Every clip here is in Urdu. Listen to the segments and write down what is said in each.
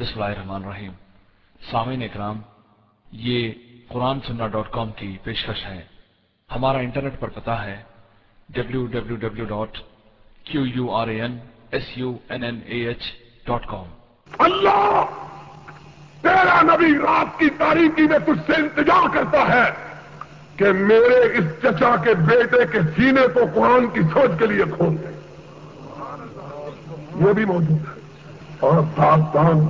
بسم اللہ الرحمن الرحیم سامعین اکرام یہ قرآن سننا ڈاٹ کام کی پیشکش ہے۔ ہمارا انٹرنیٹ پر پتا ہے W W W dot Q U R A N S U N N A H dot com Allah تیرا نبی رات کی تاریخی میں تجھ سے انتظار کرتا ہے کہ میرے اس چچا کے بیٹے کے سینے کو قرآن کی سوچ کے لیے کھول دے۔ یہ بھی موجود ہے۔ اور ساستان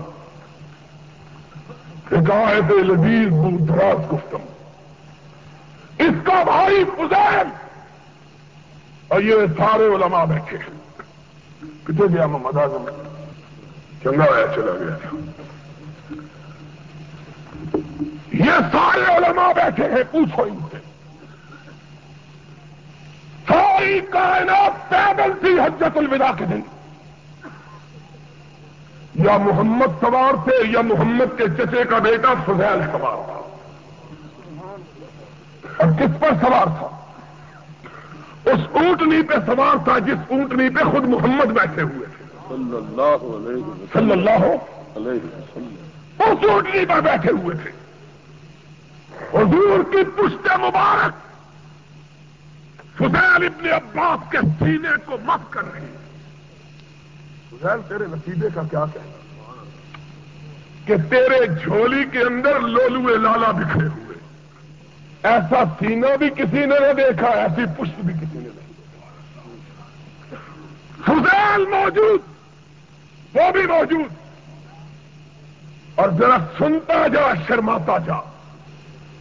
حکایت لذیذ دراز گفتم۔ اس کا بھائی فزین اور یہ سارے علماء بیٹھے ہیں۔ کتنے گیا محمد اعظم چنگا ہوا چلا گیا یہ سارے علماء بیٹھے ہیں، پوچھو ان سے۔ ساری کائنات پیدل تھی حجت الوداع کے دن۔ یا محمد سوار تھے یا محمد کے چچے کا بیٹا فضیل سوار تھا۔ اور کس پر سوار تھا؟ اس اونٹنی پہ سوار تھا جس اونٹنی پہ خود محمد بیٹھے ہوئے تھے۔ صلی اللہ صلی اللہ اس اونٹنی پر بیٹھے ہوئے تھے۔ حضور کی پشت مبارک فضیل ابن عباس کے سینے کو مت کر رہی۔ ہے فضیل تیرے نتیجے کا کیا کہنا؟ کہ تیرے جھولی کے اندر لولوے لالا بکھرے ہوئے۔ ایسا سینہ بھی کسی نے نہ دیکھا، ایسی پشت بھی کسی نے نہیں دیکھا۔ فضیل موجود، وہ بھی موجود۔ اور ذرا سنتا جا، شرماتا جا۔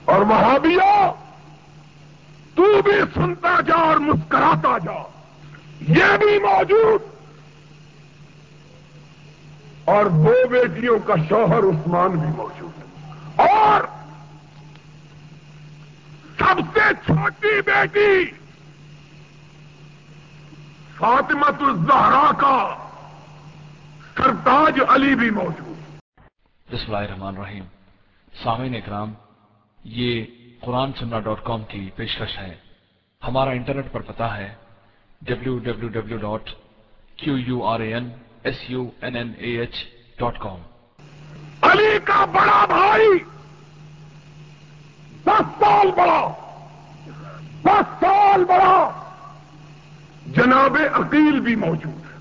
اور وہاں بھی تو بھی سنتا جا اور مسکراتا جا۔ یہ بھی موجود۔ اور دو بیٹیوں کا شوہر عثمان بھی موجود ہے۔ اور سب سے چھوٹی بیٹی فاطمت الزہرا کا سرتاج علی بھی موجود بسم اللہ الرحمن الرحیم۔ سامعین اکرام، یہ قرآن سننا ڈاٹ کام کی پیشکش ہے۔ ہمارا انٹرنیٹ پر پتا ہے۔ W W W dot Q U R A N S U N N A H dot com Ali کا بڑا بھائی! دس سال بڑا! دس سال بڑا! جناب عقیل بھی موجود ہے۔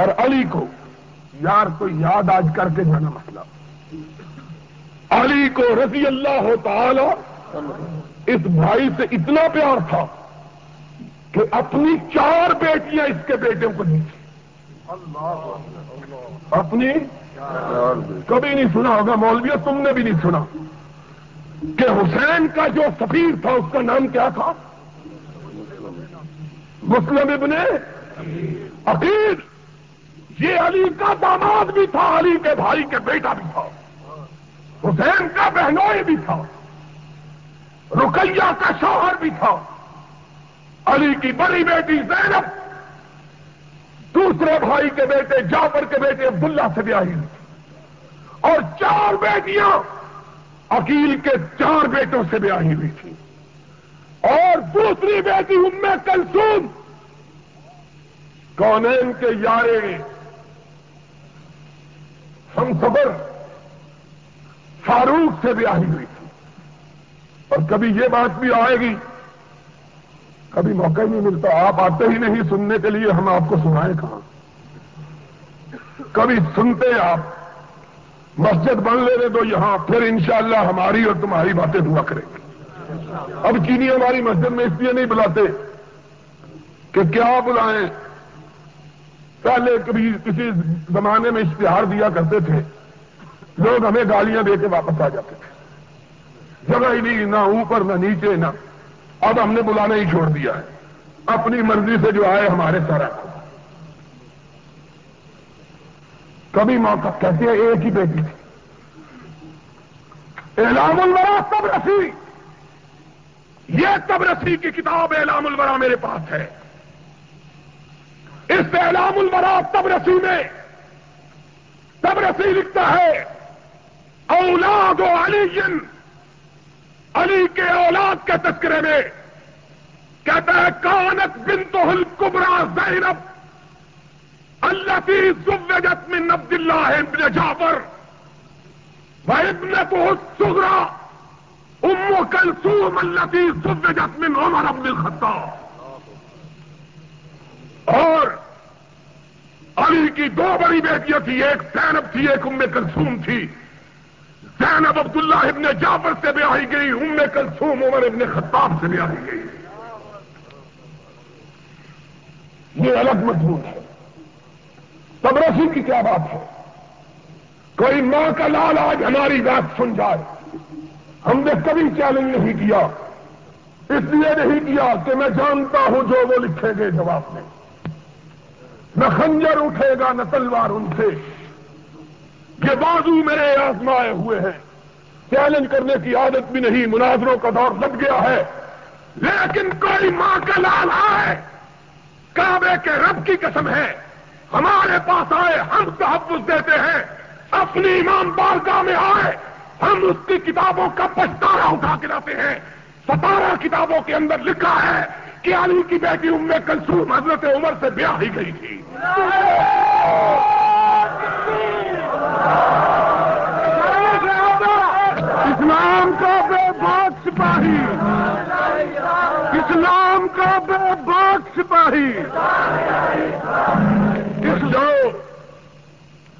اور علی کو یار تو یاد آج کر کے جانا مسئلہ۔ علی کو رضی اللہ تعالی اس بھائی سے اتنا پیار تھا کہ اپنی چار بیٹیاں اس کے بیٹے کو نہیں اپنی کبھی نہیں سنا ہوگا مولویا تم نے بھی نہیں سنا۔ کہ حسین کا جو سفیر تھا، اس کا نام کیا تھا؟ مسلم ابن عقید یہ علی کا داماد بھی تھا، علی کے بھائی کے بیٹا بھی تھا۔ حسین کا بہنوئی بھی تھا۔ رکیہ کا شوہر بھی تھا۔ علی کی بڑی بیٹی زینب، دوسرے بھائی کے بیٹے جعفر کے بیٹے عبداللہ سے بیاہی ہوئی۔ اور چار بیٹیاں عقیل کے چار بیٹوں سے بیاہی ہوئی تھی اور دوسری بیٹی ام کلسوم کونین کے یارے ہم صبر فاروق سے بیاہی ہوئی تھی۔ اور کبھی یہ بات بھی آئے گی کبھی موقع ہی نہیں ملتا، آپ آتے ہی نہیں سننے کے لیے، ہم آپ کو سنائیں کہاں؟ کبھی سنتے آپ، مسجد بن لینے دو یہاں، پھر انشاءاللہ ہماری اور تمہاری باتیں ہوا کریں گے اب چینی ہماری مسجد میں اس لیے نہیں بلاتے کہ کیا بلائیں؟ پہلے کبھی کسی زمانے میں اشتہار دیا کرتے تھے، لوگ ہمیں گالیاں دے کے واپس آ جاتے تھے۔ جگہ ہی نہیں، نہ اوپر، نہ نیچے، نہ اب ہم نے بلانا ہی چھوڑ دیا ہے۔ اپنی مرضی سے جو آئے ہمارے سارا کبھی موقع کہتے ہیں، ایک ہی بیٹی تھی۔ اعلام الورا تب رسی۔ یہ تب رسی کی کتاب اعلام الورا میرے پاس ہے۔ اس اعلام الورا تب رسی میں تب رسی لکھتا ہے، اولاد و علی علی کے اولاد کے تذکرے میں کہتا ہے، کانت بن تو ہل کبرا زینب، اللہ کی زوجت میں نبد اللہ ابن جعفر وہ ابن تو سگرا ام کلثوم التي زوجت من عمر بن الخطاب۔ اور علی کی دو بڑی بیٹیاں تھی ایک زینب تھی، ایک ام کلثوم تھی۔ زینب عبداللہ ابن جعفر سے بیاہی گئی، ام کلثوم عمر ابن خطاب سے بیاہی گئی۔ یہ الگ مضمون ہے۔ تبرسی کی کیا بات ہے؟ کوئی ماں کا لال آج ہماری بات سن جائے۔ ہم نے کبھی چیلنج نہیں کیا۔ اس لیے نہیں کیا کہ میں جانتا ہوں جو وہ لکھیں گے جواب میں۔ نہ خنجر اٹھے گا، نہ تلوار ان سے۔ یہ بازو میرے آزمائے ہوئے ہیں۔ چیلنج کرنے کی عادت بھی نہیں، مناظروں کا دور لگ گیا ہے۔ لیکن کوئی ماں کا لال آئے، کعبے کے رب کی قسم ہے۔ ہمارے پاس آئے، ہم تحفظ دیتے ہیں۔ اپنی ایمان بارگاہ میں آئے، ہم اس کی کتابوں کا پچھتارا اٹھا کے لاتے ہیں۔ ستارہ کتابوں کے اندر لکھا ہے کہ علی کی بیٹی ام کلثوم حضرت عمر سے بیاہ ہی گئی تھی۔ اسلام کا بے باغ سپاہی۔ اسلام کا بے باغ سپاہی۔ اس لو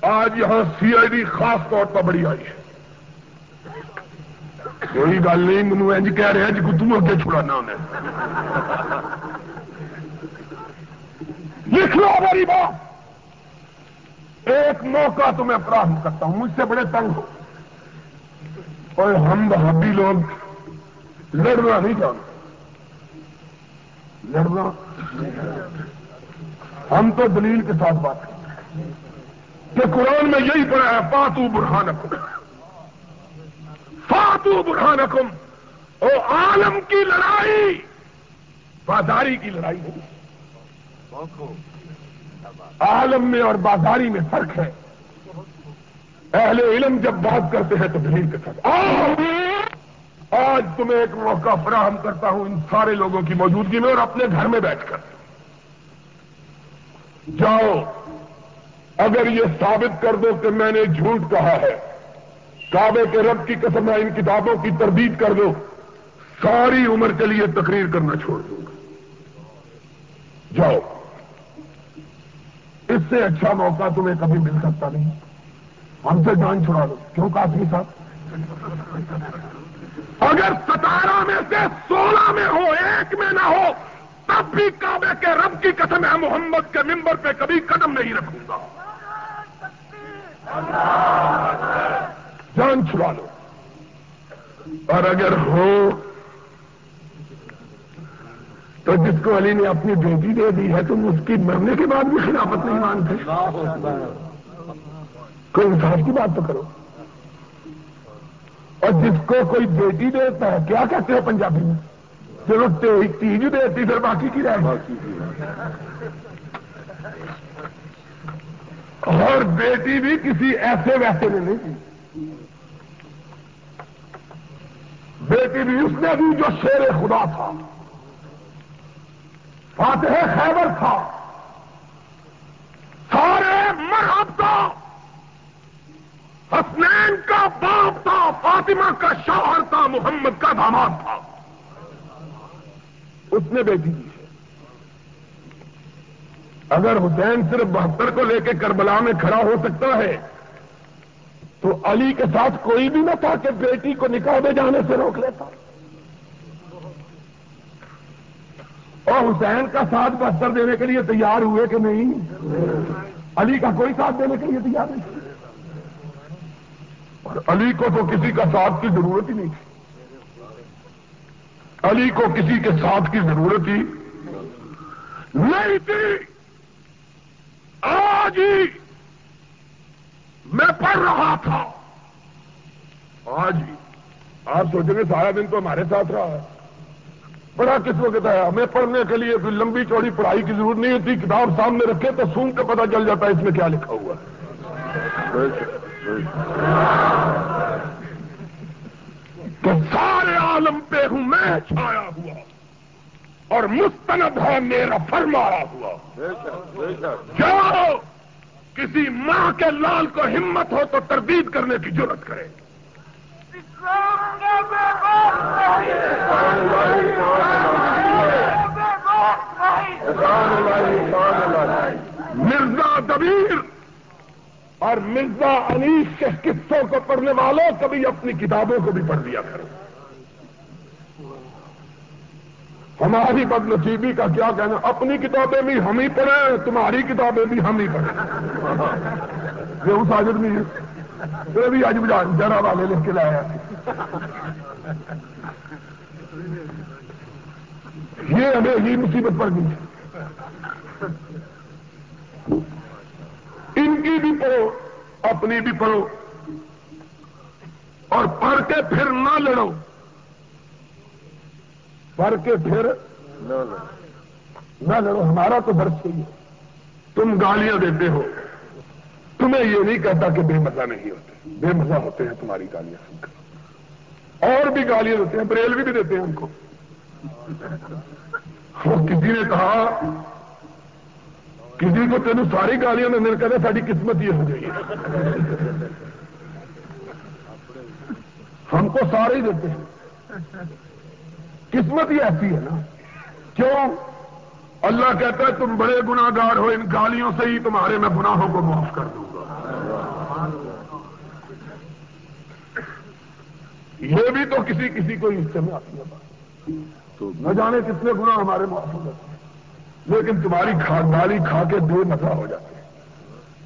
آج یہاں سی آئی ڈی خاص طور پر بڑی آئی ہے۔ کوئی گل نہیں منو اج کہہ رہے جی تم اگے چھڑانا انہیں۔ لکھ لو میری بات۔ ایک موقع تو میں فراہم کرتا ہوں، مجھ سے بڑے تنگ ہو۔ اور ہم بہادی لوگ لڑنا نہیں جانتے۔ لڑنا ہم تو دلیل کے ساتھ بات کرتے ہیں کہ قرآن میں یہی پڑھا ہے پاتو برہان فاتو برہانکم۔ او عالم کی لڑائی بازاری کی لڑائی نہیں عالم میں اور بازاری میں فرق ہے۔ اہل علم جب بات کرتے ہیں تو دلیل کے ساتھ۔ آج تمہیں ایک موقع فراہم کرتا ہوں ان سارے لوگوں کی موجودگی میں اور اپنے گھر میں بیٹھ کر۔ جاؤ، اگر یہ ثابت کر دو کہ میں نے جھوٹ کہا ہے۔ کعبے کے رب کی قسم ہے ان کتابوں کی تردید کر دو۔ ساری عمر کے لیے تقریر کرنا چھوڑ دوں گا۔ جاؤ۔ اس سے اچھا موقع تمہیں کبھی مل سکتا نہیں۔ ہم سے جان چھڑا دو کیوں کافی صاحب اگر ستارہ میں سے سولہ میں ہو، ایک میں نہ ہو، تب بھی کعبے کے رب کی قسم ہے، محمد کے ممبر پہ کبھی قدم نہیں رکھوں گا۔ جان چھڑا لو۔ اور اگر ہو تو جس کو علی نے اپنی بیٹی دے دی ہے، تم اس کی مرنے کے بعد بھی خلافت نہیں مانتے۔ کوئی انصاف کی بات تو کرو۔ اور جس کو کوئی بیٹی دیتا ہے، کیا کہتے ہیں پنجابی میں؟ چلو تیج دیتی پھر باقی کی رہ اور بیٹی بھی کسی ایسے ویسے میں نہیں تھی۔ بیٹی بھی اس نے بھی جو شیر خدا تھا۔ فاتح خیبر تھا۔ سارے مرحب تھا حسنین کا باپ تھا، فاطمہ کا شوہر تھا، محمد کا داماد تھا۔ اس نے بیٹی دی اگر حسین صرف بہتر کو لے کے کربلا میں کھڑا ہو سکتا ہے، تو علی کے ساتھ کوئی بھی نہ تھا کہ بیٹی کو نکاح دے جانے سے روک لیتا۔ اور حسین کا ساتھ بہتر دینے کے لیے تیار ہوئے کہ نہیں؟ علی کا کوئی ساتھ دینے کے لیے تیار نہیں۔ اور علی کو تو کسی کا ساتھ کی ضرورت ہی نہیں تھی۔ علی کو کسی کے ساتھ کی ضرورت ہی نہیں تھی۔ آج ہی میں پڑھ رہا تھا۔ آج ہی۔ آپ سوچیں گے سارا دن تو ہمارے ساتھ رہا ہے۔ بڑا کس وقت ہے ہمیں پڑھنے کے لیے کوئی لمبی چوڑی پڑھائی کی ضرورت نہیں ہوتی، کتاب سامنے رکھے تو سن کے پتا چل جاتا ہے اس میں کیا لکھا ہوا ہے۔ تو سارے عالم پہ ہوں میں، چھایا ہوا۔ اور مستند ہے میرا فرمایا ہوا۔ جاؤ، کسی ماں کے لال کو ہمت ہو تو تردید کرنے کی ضرورت کرے۔ مرزا دبیر اور مرزا انیس کے قصوں کو پڑھنے والوں کبھی اپنی کتابوں کو بھی پڑھ لیا کرو۔ ہماری بد نصیبی کا کیا کہنا؟ اپنی کتابیں بھی ہم ہی پڑھیں، تمہاری کتابیں بھی ہم ہی پڑھیں۔ یہ ساجد نہیں ہے۔ بھی آج جرا والے لکھ کے لایا یہ ہمیں ہی مصیبت پڑ گئی۔ ان کی بھی پڑھو، اپنی بھی پڑھو۔ اور پڑھ کے پھر نہ لڑو۔ پڑھ کے پھر نہ لڑو۔ ہمارا تو درد ہے تم گالیاں دیتے ہو۔ تمہیں یہ نہیں کہتا کہ بے مزہ نہیں ہوتے۔ بے مزہ ہوتے ہیں تمہاری گالیاں سن کر۔ اور بھی گالیاں دیتے ہیں بریل بھی دیتے ہیں ان کو۔ کسی نے کہا، کسی کو تینوں ساری گالیاں میں نے کہا ساری قسمت یہ ہو گئی۔ ہم کو سارے ہی دیتے ہیں۔ قسمت ہی ایسی ہے نا۔ کیوں؟ اللہ کہتا ہے، تم بڑے گناگار ہو، ان گالیوں سے ہی تمہارے میں گناہوں کو معاف کر دوں۔ یہ بھی تو کسی کسی کو حصے میں آتی ہے تو نہ جانے کتنے گنا ہمارے معاف ہو جاتے ہیں۔ لیکن تمہاری کھا گالی کھا کے بے مزہ ہو جاتے ہیں۔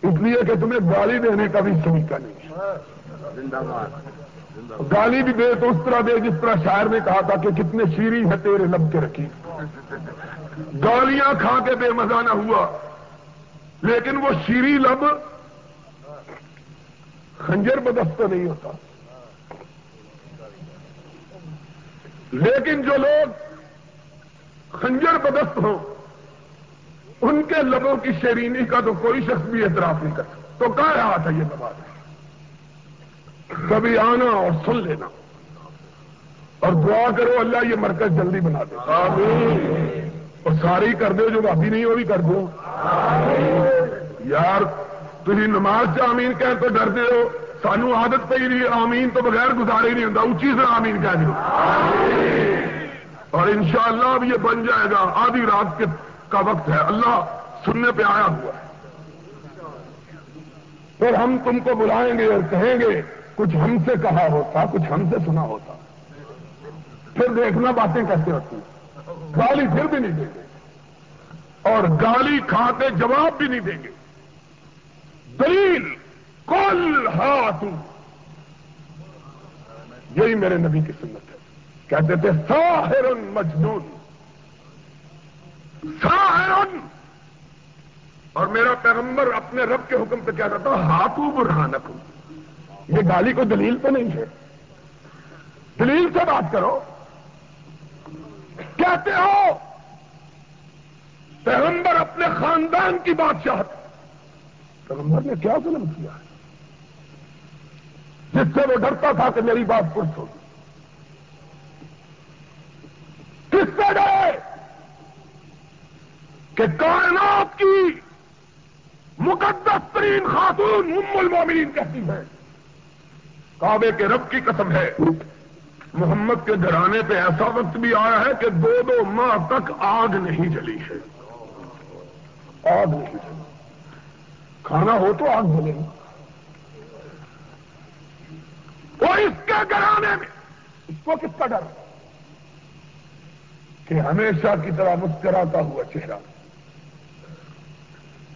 اس لیے کہ تمہیں گالی دینے کا بھی سلیقہ نہیں۔ گالی بھی دے تو اس طرح دے جس طرح شاعر نے کہا تھا کہ کتنے شیریں ہے تیرے لب کے رکھی۔ گالیاں کھا کے بے مزہ نہ ہوا۔ لیکن وہ شیری لب خنجر بدست نہیں ہوتا۔ لیکن جو لوگ خنجر بدست ہوں ان کے لبوں کی شیرینی کا تو کوئی شخص بھی اعتراف نہیں کرتا۔ تو کہہ رہا تھا یہ بات کبھی آنا اور سن لینا۔ اور دعا کرو اللہ یہ مرکز جلدی بنا دے۔ اور ساری کر دو جو باقی نہیں وہ بھی کر دو۔ یار تھی نماز سے آمین کہ تو ڈرتے ہو۔ سانو عادت پہ نہیں، آمین تو بغیر گزارے نہیں ہوتا اچھی سے آمین کہہ دو اور انشاءاللہ اب یہ بن جائے گا، آدھی رات کے کا وقت ہے۔ اللہ سننے پہ آیا ہوا ہے۔ پھر ہم تم کو بلائیں گے اور کہیں گے، کچھ ہم سے کہا ہوتا، کچھ ہم سے سنا ہوتا۔ پھر دیکھنا باتیں کیسے ہوتی گالی پھر بھی نہیں دیں گے۔ اور گالی کھا کے جواب بھی نہیں دیں گے۔ دلیل کل ہاتھ یہی میرے نبی کی سنت ہے۔ کہتے تھے ساحر مجنون۔ ساحر اور میرا پیغمبر اپنے رب کے حکم پہ کیا کہتا ہاتھوں برہانک یہ گالی کو دلیل تو نہیں ہے۔ دلیل سے بات کرو۔ کہتے ہو، پیغمبر اپنے خاندان کی بادشاہ پیغمبر نے کیا ظلم کیا؟ ہے جس سے وہ ڈرتا تھا کہ میری بات پرس ہوگی کس سے ڈرے کہ کائنات کی مقدس ترین خاتون ام المومنین کہتی ہے کعبے کے رب کی قسم ہے۔ محمد کے گھرانے پہ ایسا وقت بھی آیا ہے کہ دو دو ماہ تک آگ نہیں جلی ہے۔ آگ نہیں جلی۔ کھانا ہو تو آگ جلے گا وہ اس کے گھرانے میں اس کو کس کا ڈر؟ کہ ہمیشہ کی طرح مسکراتا ہوا چہرہ۔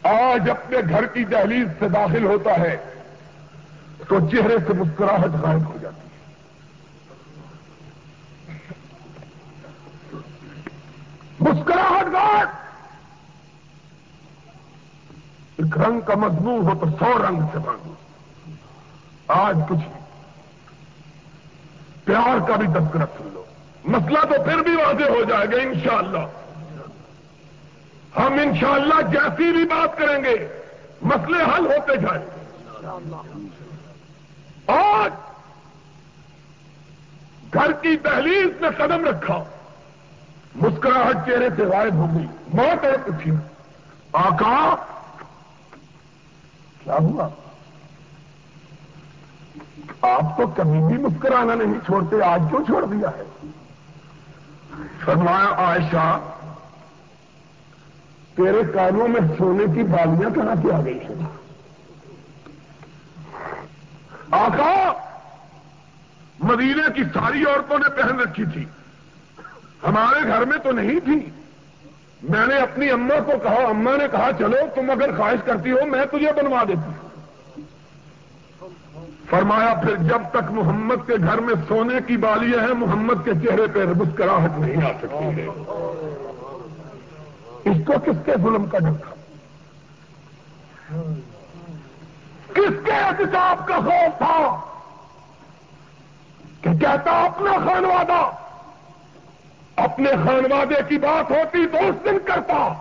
آج اپنے گھر کی دہلیز سے داخل ہوتا ہے تو چہرے سے مسکراہٹ غائب ہو جاتی ہے۔ مسکراہٹ غائب! ایک رنگ کا مضمون ہو تو سو رنگ سے مانگو۔ آج کچھ پیار کا بھی تذکرہ سن لو۔ مسئلہ تو پھر بھی واضح ہو جائے گا، انشاءاللہ۔ ہم انشاءاللہ جیسی بھی بات کریں گے، مسئلے حل ہوتے جائیں۔ گے آج گھر کی دہلیز میں قدم رکھا۔ مسکراہٹ چہرے سے غائب ہو گئی۔ موت ہے پوچھی آقا، کیا ہوا؟ آپ تو کبھی بھی مسکرانا نہیں چھوڑتے، آج کیوں چھوڑ دیا ہے؟ فرمایا، عائشہ، تیرے کانوں میں سونے کی بالیاں کہاں سے آ گئی ہیں؟ آقا مدینے کی ساری عورتوں نے پہن رکھی تھی۔ ہمارے گھر میں تو نہیں تھی۔ میں نے اپنی اما کو کہا اما نے کہا، چلو تم اگر خواہش کرتی ہو، میں تجھے بنوا دیتی ہوں۔ فرمایا، پھر جب تک محمد کے گھر میں سونے کی بالیاں ہیں محمد کے چہرے پہ مسکراہٹ نہیں آ سکتی ہے۔ اس کو کس کے ظلم کا ڈر تھا؟ کس کے احتجاب کا خوف تھا؟ کہ کہتا، اپنا خانوادہ اپنے خانوادے کی بات ہوتی تو اس دن کرتا۔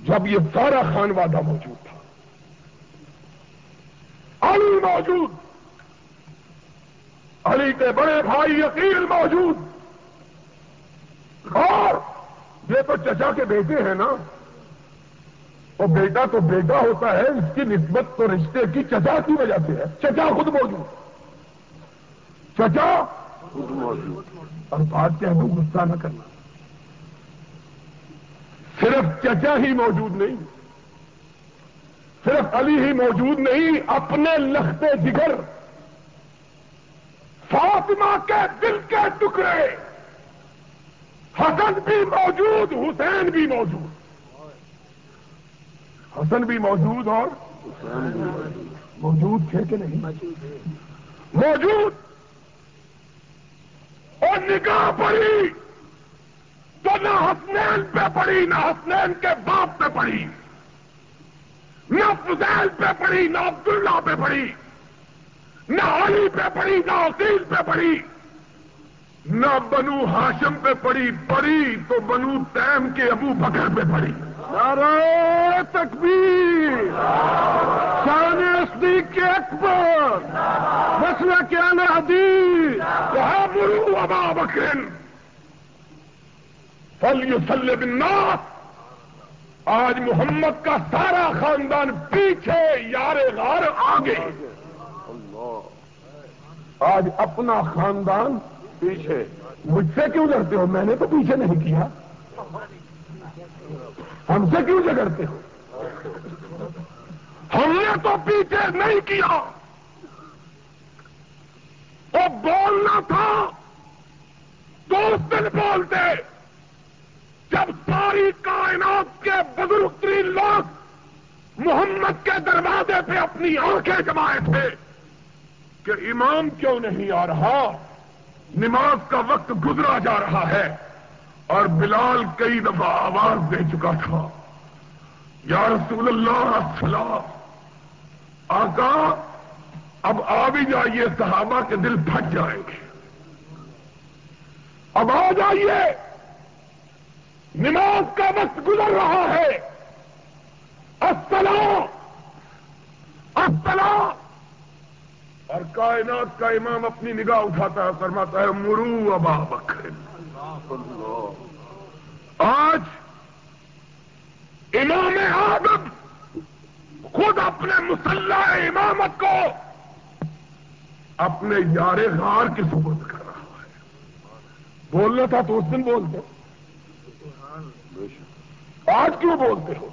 جب یہ سارا خانوادہ موجود تھا۔ علی موجود۔ علی کے بڑے بھائی عقیل موجود۔ اور یہ تو چچا کے بیٹے ہیں نا۔ اور بیٹا تو بیٹا ہوتا ہے، اس کی نسبت تو رشتے کی چچا کی وجہ سے ہے۔ چچا خود موجود۔ چچا خود موجود۔ اور بات کیا دوں غصہ نہ کرنا۔ صرف چچا ہی موجود نہیں صرف علی ہی موجود نہیں، اپنے لختے جگر، فاطمہ کے دل کے ٹکڑے، حسن بھی موجود، حسین بھی موجود۔ حسن بھی موجود اور موجود تھے کہ نہیں؟ موجود۔ اور نگاہ پڑی، تو نہ حسنین پہ پڑی، نہ حسنین کے باپ پہ پڑی۔ نہ فضیل پہ پڑی نہ عبداللہ پہ پڑی نہ علی پہ پڑی نہ عقیل پہ پڑی۔ نہ بنو ہاشم پہ پڑی پڑی تو بنو تیم کے ابو بکر پہ پڑی۔ نعرہ تکبیر شان صدیق کے اکبر مسئلہ کیا نا حدیث۔ کہاں برو ابا بکرن فل یو سل آج محمد کا سارا خاندان پیچھے یار غار آگے۔ آج اپنا خاندان پیچھے۔ مجھ سے کیوں ڈرتے ہو؟ میں نے تو پیچھے نہیں کیا۔ ہم سے کیوں جگڑتے ہو؟ ہم نے تو پیچھے نہیں کیا۔ وہ بولنا تھا تو اس دن بولتے۔ جب ساری کائنات کے بزرگ ترین لوگ محمد کے دروازے پہ اپنی آنکھیں جمائے تھے کہ امام کیوں نہیں آ رہا؟ نماز کا وقت گزرا جا رہا ہے اور بلال کئی دفعہ آواز دے چکا تھا۔ یا رسول اللہ، السلام۔ آقا، اب آ بھی جائیے، صحابہ کے دل پھٹ جائیں گے۔ اب آ جائیے۔ نماز کا وقت گزر رہا ہے۔ السلام۔ السلام۔ اور کائنات کا امام اپنی نگاہ اٹھاتا ہے، فرماتا ہے، مرو ابا بکر۔ آج امام آدم خود اپنے مسلح امامت کو اپنے یار غار کی سبت کر رہا ہے۔ بولنا تھا تو اس دن بولتے۔ آج کیوں بولتے ہو؟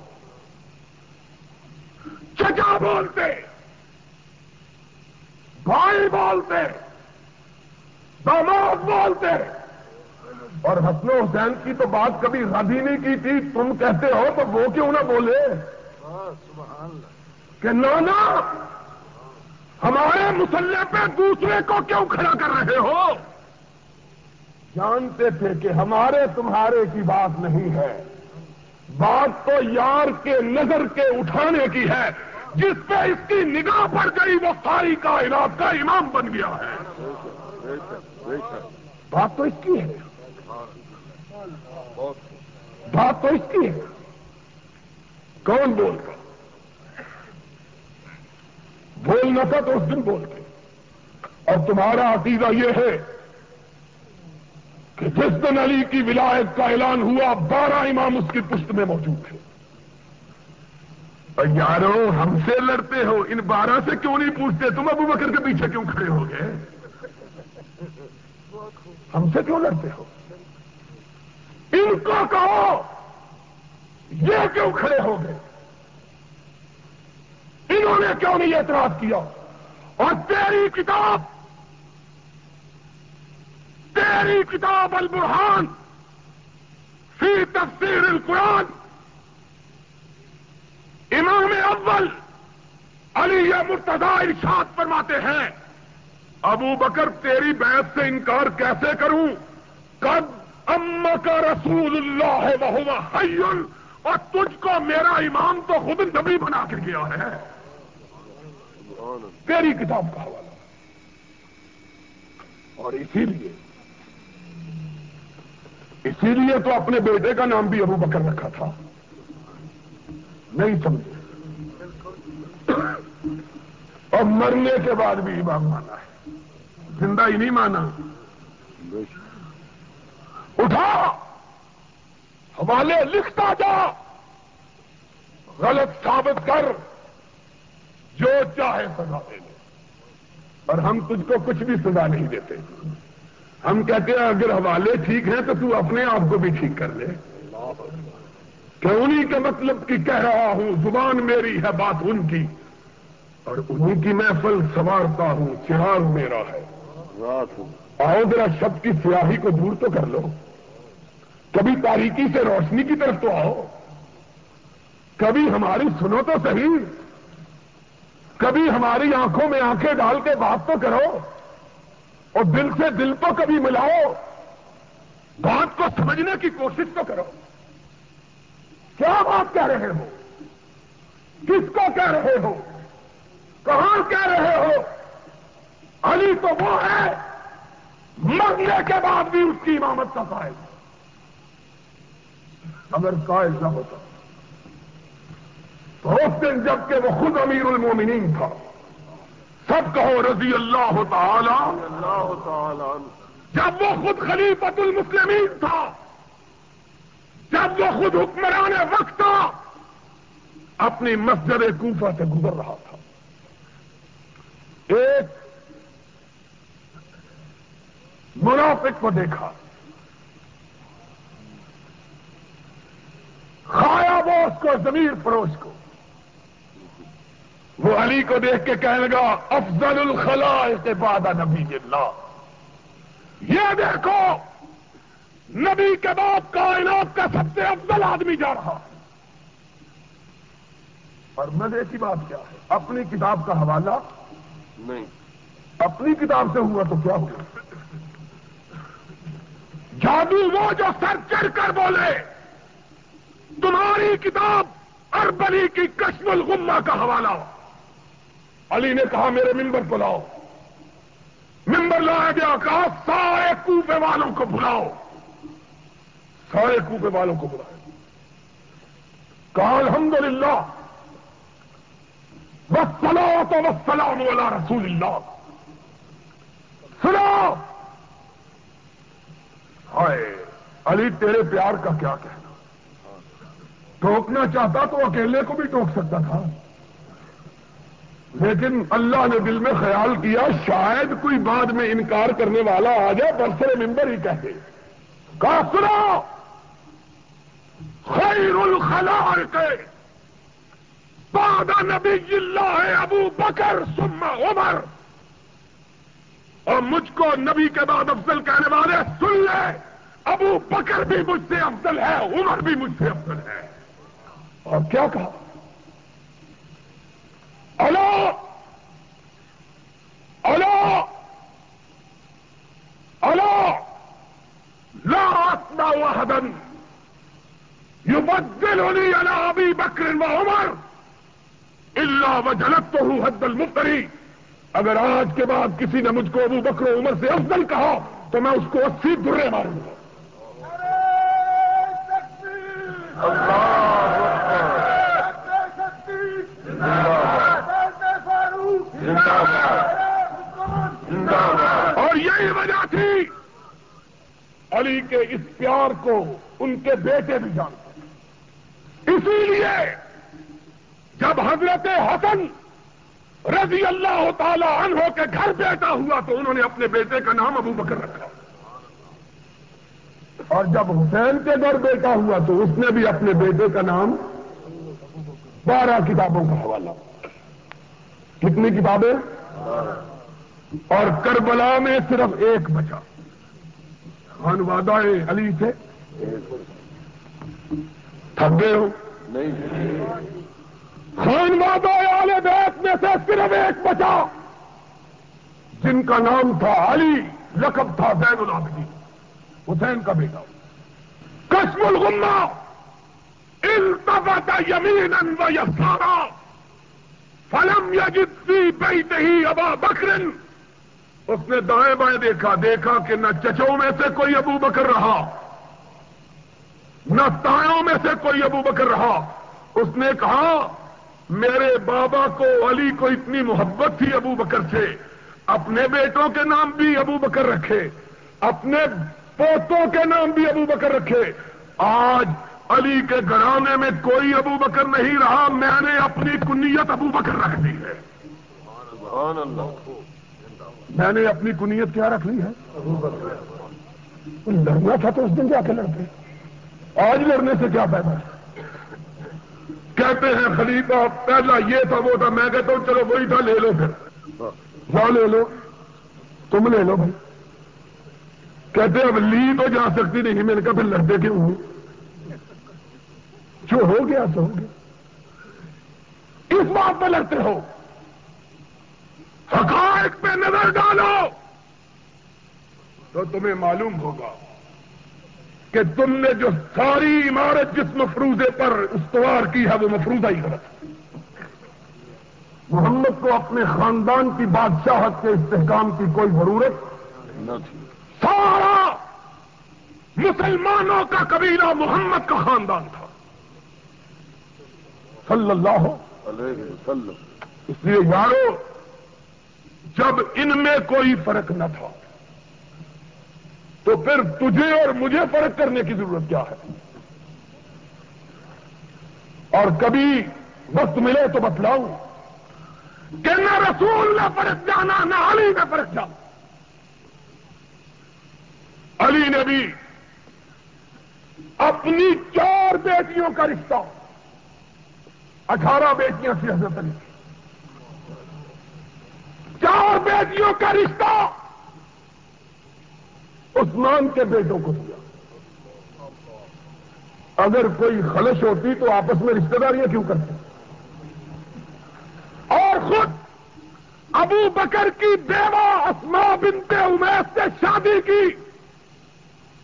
چچا بولتے، بھائی بولتے، داماد بولتے۔ اور حسن حسین کی تو بات کبھی رد ہی نہیں کی تھی۔ تم کہتے ہو تو وہ کیوں نہ بولے؟ کہ نانا، ہمارے مسلح پہ دوسرے کو کیوں کھڑا کر رہے ہو؟ جانتے تھے کہ ہمارے تمہارے کی بات نہیں ہے۔ بات تو یار کے نظر کے اٹھانے کی ہے۔ جس پہ اس کی نگاہ پڑ گئی، وہ ساری کائنات کا امام بن گیا ہے۔ بات تو اس کی ہے۔ بات تو اس کی ہے۔ کون بول کر بولنا تھا تو اس دن بول کے اور تمہارا عقیدہ یہ ہے کہ جس دن علی کی ولایت کا اعلان ہوا، بارہ امام اس کی پشت میں موجود تھے۔ اور یارو، ہم سے لڑتے ہو، ان بارہ سے کیوں نہیں پوچھتے؟ تم ابو بکر کے پیچھے کیوں کھڑے ہو گئے؟ ہم سے کیوں لڑتے ہو؟ ان کو کہو، یہ کیوں کھڑے ہو گئے؟ انہوں نے کیوں نہیں اعتراض کیا؟ اور تیری کتاب تیری کتاب البرحان فی تفسیر القرآن۔ امام اول علی مرتضی ارشاد فرماتے ہیں، ابو بکر تیری بیعت سے انکار کیسے کروں؟ کب ام کا رسول اللہ ہے وہ اور تجھ کو میرا امام تو خود نبی بنا کے گیا ہے۔ تیری کتاب کا حوالہ۔ اور اسی لیے اسی لیے تو اپنے بیٹے کا نام بھی ابو بکر رکھا تھا۔ نہیں سمجھے۔ اور مرنے کے بعد بھی امام مانا ہے۔ زندہ ہی نہیں مانا۔ اٹھا۔ حوالے لکھتا جا۔ غلط ثابت کر۔ جو چاہے سزا دے دے۔ اور ہم تجھ کو کچھ بھی سزا نہیں دیتے۔ ہم کہتے ہیں اگر حوالے ٹھیک ہیں تو تو اپنے آپ کو بھی ٹھیک کر لے۔ کہ انہیں کے مطلب کی کہہ رہا ہوں، زبان میری ہے، بات ان کی۔ اور انہیں کی محفل سنوارتا ہوں، چراغ میرا ہے۔ آؤ ذرا شب کی سیاہی کو دور تو کر لو۔ کبھی تاریکی سے روشنی کی طرف تو آؤ۔ کبھی ہماری سنو تو صحیح۔ کبھی ہماری آنکھوں میں آنکھیں ڈال کے بات تو کرو۔ اور دل سے دل تو کبھی ملاؤ، بات کو سمجھنے کی کوشش تو کرو۔ کیا بات کہہ رہے ہو؟ کس کو کہہ رہے ہو؟ کہاں کہہ رہے ہو؟ علی تو وہ ہے، مرنے کے بعد بھی اس کی امامت کا قائل اگر قائل نہ ہوتا، تو اس دن جبکہ وہ خود امیر المومنین تھا۔ سب کہو رضی اللہ تعالی اللہ تعالی جب وہ خود خلیفت المسلمین تھا، جب وہ خود حکمران وقت تھا، اپنی مسجد کوفہ سے گزر رہا تھا۔ ایک منافق کو دیکھا۔ کھایا وہ اس کو زمین پڑوس کو۔ وہ علی کو دیکھ کے کہنے لگا افضل الخلا بعد نبی اللہ. یہ دیکھو نبی کے بعد کائنات کا سب سے افضل آدمی جا رہا اور مزے کی بات کیا ہے؟ اپنی کتاب کا حوالہ؟ نہیں۔ اپنی کتاب سے ہوا تو کیا ہوا؟ جادو وہ جو سر چڑھ کر بولے تمہاری کتاب اربلی کی کشم الغمہ کا حوالہ علی نے کہا، میرے ممبر کو لاؤ ممبر لایا گیا، کہا، سارے کوپے والوں کو بلاؤ۔ سارے کوپے والوں کو بلایا۔ کہا الحمد للہ بس سلو تو بس سلام والا رسول اللہ۔ سنو ہائے، علی، تیرے پیار کا کیا کہنا۔ ٹوکنا چاہتا تو اکیلے کو بھی ٹوک سکتا تھا۔ لیکن اللہ نے دل میں خیال کیا، شاید کوئی بعد میں انکار کرنے والا آ جائے برسر ممبر ہی کہتے کہا سنو خیر الخلال کے بادہ نبی اللہ ہے ابو بکر سما عمر۔ اور مجھ کو نبی کے بعد افضل کہنے والے، سن لے، ابو بکر بھی مجھ سے افضل ہے، عمر بھی مجھ سے افضل ہے۔ اور کیا کہا؟ الو الو الو لا اسمع وحدا يبدلني على ابي بكر وعمر الا وجلدته حد المفتري اگر آج کے بعد کسی نے مجھ کو ابو بکر و عمر سے افضل کہا تو میں اس کو اسی درے ماروں گا یہی وجہ تھی؟ علی کے اس پیار کو ان کے بیٹے بھی جانتے اسی لیے جب حضرت حسن رضی اللہ تعالی عنہ کے گھر بیٹا ہوا تو انہوں نے اپنے بیٹے کا نام ابو بکر رکھا۔ اور جب حسین کے گھر بیٹا ہوا تو اس نے بھی اپنے بیٹے کا نام بارہ کتابوں کا حوالہ۔ کتنی کتابیں؟ اور کربلا میں صرف ایک بچا۔ خان وادہ علی سے تھک گئے ہو۔ خان وادہ آل بیت میں سے صرف ایک بچا۔ جن کا نام تھا علی، لقب تھا زین العابدین۔ حسین کا بیٹا۔ کشم الغمہ۔ التفت یمینا و یسارا۔ فلم یجد فی بیتہ ابا بکر۔ اس نے دائیں بائیں دیکھا دیکھا کہ نہ چچوں میں سے کوئی ابو بکر رہا، نہ تایوں میں سے کوئی ابو بکر رہا۔ اس نے کہا، میرے بابا کو علی کو اتنی محبت تھی ابو بکر سے، اپنے بیٹوں کے نام بھی ابو بکر رکھے، اپنے پوتوں کے نام بھی ابو بکر رکھے۔ آج علی کے گھرانے میں کوئی ابو بکر نہیں رہا، میں نے اپنی کنیت ابو بکر رکھ دی ہے۔ میں نے اپنی کنیت کیا رکھ لی ہے؟ لڑنا تھا تو اس دن جا کے لڑتے۔ آج لڑنے سے کیا پیدا ہے کہتے ہیں خلیفہ، پہلا یہ تھا، وہ تھا۔ میں کہتا ہوں، چلو وہی تھا، لے لو پھر۔ جاؤ لے لو، تم لے لو بھائی۔ کہتے اب لی تو جا سکتی نہیں۔ میں نے کہا، پھر لڑتے کیوں ہوں جو ہو گیا تو ہو گیا۔ اس بات پہ لڑتے ہو۔ حقائق پہ نظر ڈالو تو تمہیں معلوم ہوگا کہ تم نے جو ساری عمارت جس مفروضے پر استوار کی ہے وہ مفروضہ ہی غلط محمد کو اپنے خاندان کی بادشاہت کے استحکام کی کوئی ضرورت نہ تھی۔ سارا مسلمانوں کا قبیلہ محمد کا خاندان تھا۔ صلی اللہ علیہ وسلم۔ اس لیے یارو جب ان میں کوئی فرق نہ تھا، تو پھر تجھے اور مجھے فرق کرنے کی ضرورت کیا ہے؟ اور کبھی وقت ملے تو بتلاؤں کہ نہ رسول نہ فرق جانا، نہ علی نہ فرق جانا۔ علی نے بھی اپنی چار بیٹیوں کا رشتہ، اٹھارہ بیٹیاں سے حضرت علی۔ چار بیٹیوں کا رشتہ عثمان کے بیٹوں کو دیا۔ اگر کوئی خلش ہوتی تو آپس میں رشتہ داریاں کیوں کرتے؟ اور خود ابو بکر کی بیوہ اسما بنت امیش سے شادی کی۔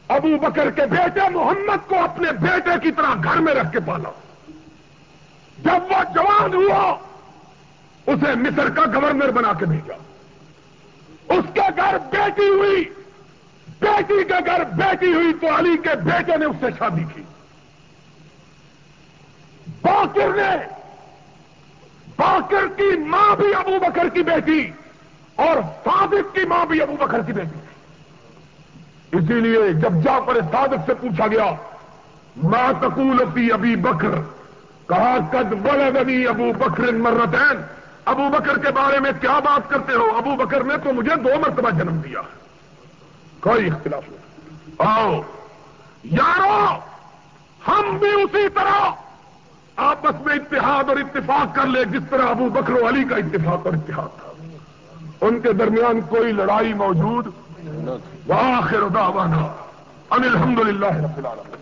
ابو بکر کے بیٹے محمد کو اپنے بیٹے کی طرح گھر میں رکھ کے پالا۔ جب وہ جوان ہوا اسے مصر کا گورنر بنا کے بھیجا۔ اس کے گھر بیٹی ہوئی۔ بیٹی کے گھر بیٹی ہوئی تو علی کے بیٹے نے اس سے شادی کی۔ باقر نے، باقر کی ماں بھی ابو بکر کی بیٹی اور صادق کی ماں بھی ابو بکر کی بیٹی۔ اسی لیے جب جا پر صادق سے پوچھا گیا ماں تقول پی ابھی بکر؟ کہا، قد بلد ابھی ابو بکر مرتین۔ ابو بکر کے بارے میں کیا بات کرتے ہو؟ ابو بکر نے تو مجھے دو مرتبہ جنم دیا۔ کوئی اختلاف نہیں۔ آؤ۔ یارو، ہم بھی اسی طرح آپس میں اتحاد اور اتفاق کر لے جس طرح ابو بکر و علی کا اتفاق اور اتحاد تھا۔ ان کے درمیان کوئی لڑائی موجود؟ وآخر دعوانا ان الحمد للہ رب